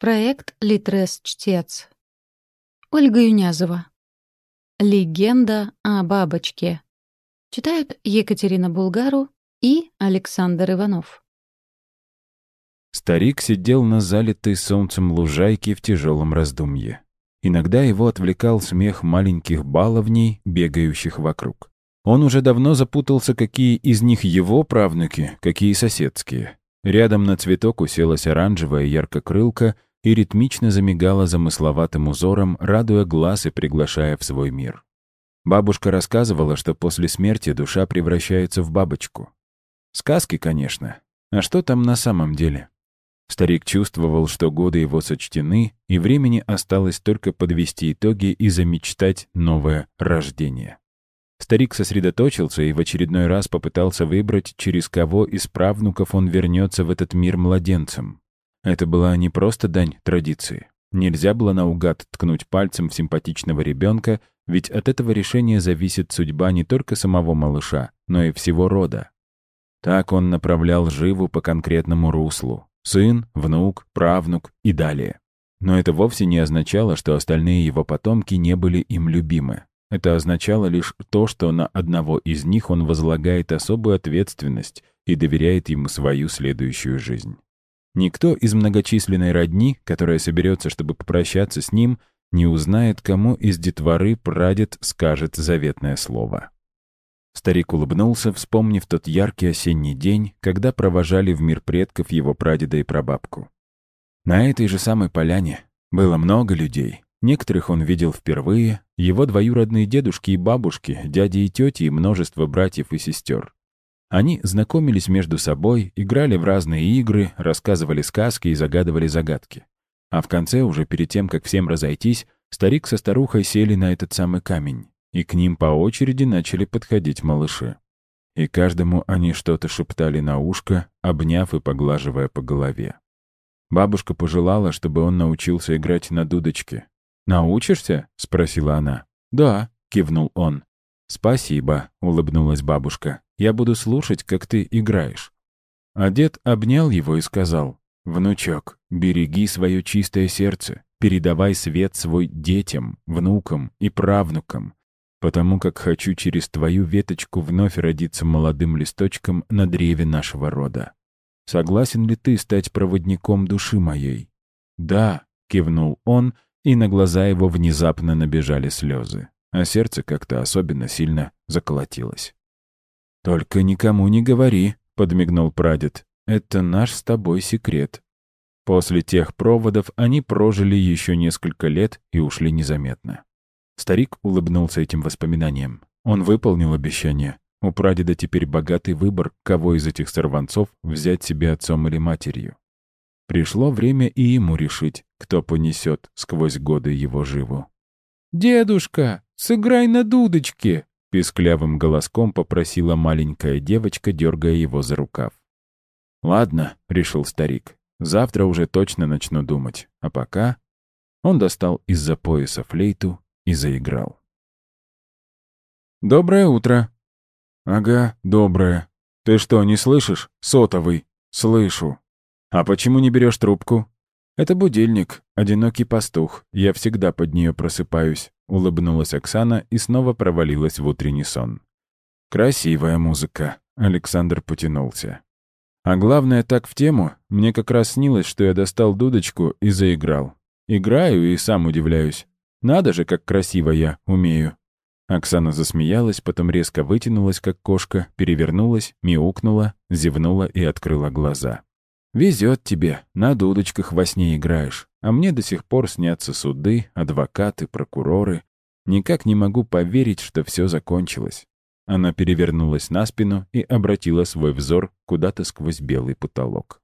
Проект «Литрес-чтец». Ольга Юнязова. Легенда о бабочке. Читают Екатерина Булгару и Александр Иванов. Старик сидел на залитой солнцем лужайке в тяжелом раздумье. Иногда его отвлекал смех маленьких баловней, бегающих вокруг. Он уже давно запутался, какие из них его правнуки, какие соседские. Рядом на цветок уселась оранжевая яркокрылка — и ритмично замигала замысловатым узором, радуя глаз и приглашая в свой мир. Бабушка рассказывала, что после смерти душа превращается в бабочку. Сказки, конечно. А что там на самом деле? Старик чувствовал, что годы его сочтены, и времени осталось только подвести итоги и замечтать новое рождение. Старик сосредоточился и в очередной раз попытался выбрать, через кого из правнуков он вернется в этот мир младенцем. Это была не просто дань традиции. Нельзя было наугад ткнуть пальцем в симпатичного ребенка, ведь от этого решения зависит судьба не только самого малыша, но и всего рода. Так он направлял живу по конкретному руслу. Сын, внук, правнук и далее. Но это вовсе не означало, что остальные его потомки не были им любимы. Это означало лишь то, что на одного из них он возлагает особую ответственность и доверяет ему свою следующую жизнь. Никто из многочисленной родни, которая соберется, чтобы попрощаться с ним, не узнает, кому из детворы прадед скажет заветное слово. Старик улыбнулся, вспомнив тот яркий осенний день, когда провожали в мир предков его прадеда и прабабку. На этой же самой поляне было много людей. Некоторых он видел впервые, его двоюродные дедушки и бабушки, дяди и тети и множество братьев и сестер. Они знакомились между собой, играли в разные игры, рассказывали сказки и загадывали загадки. А в конце, уже перед тем, как всем разойтись, старик со старухой сели на этот самый камень, и к ним по очереди начали подходить малыши. И каждому они что-то шептали на ушко, обняв и поглаживая по голове. Бабушка пожелала, чтобы он научился играть на дудочке. «Научишься?» — спросила она. «Да», — кивнул он. «Спасибо», — улыбнулась бабушка. «Я буду слушать, как ты играешь». А дед обнял его и сказал, «Внучок, береги свое чистое сердце, передавай свет свой детям, внукам и правнукам, потому как хочу через твою веточку вновь родиться молодым листочком на древе нашего рода. Согласен ли ты стать проводником души моей?» «Да», — кивнул он, и на глаза его внезапно набежали слезы а сердце как-то особенно сильно заколотилось. «Только никому не говори», — подмигнул прадед. «Это наш с тобой секрет». После тех проводов они прожили еще несколько лет и ушли незаметно. Старик улыбнулся этим воспоминаниям. Он выполнил обещание. У прадеда теперь богатый выбор, кого из этих сорванцов взять себе отцом или матерью. Пришло время и ему решить, кто понесет сквозь годы его живу. «Дедушка, сыграй на дудочке!» — писклявым голоском попросила маленькая девочка, дергая его за рукав. «Ладно», — решил старик, — «завтра уже точно начну думать. А пока...» Он достал из-за пояса флейту и заиграл. «Доброе утро!» «Ага, доброе. Ты что, не слышишь? Сотовый. Слышу. А почему не берешь трубку?» «Это будильник, одинокий пастух. Я всегда под нее просыпаюсь», — улыбнулась Оксана и снова провалилась в утренний сон. «Красивая музыка», — Александр потянулся. «А главное, так в тему, мне как раз снилось, что я достал дудочку и заиграл. Играю и сам удивляюсь. Надо же, как красиво я умею». Оксана засмеялась, потом резко вытянулась, как кошка, перевернулась, мяукнула, зевнула и открыла глаза. Везет тебе, на дудочках во сне играешь, а мне до сих пор снятся суды, адвокаты, прокуроры. Никак не могу поверить, что все закончилось. Она перевернулась на спину и обратила свой взор куда-то сквозь белый потолок.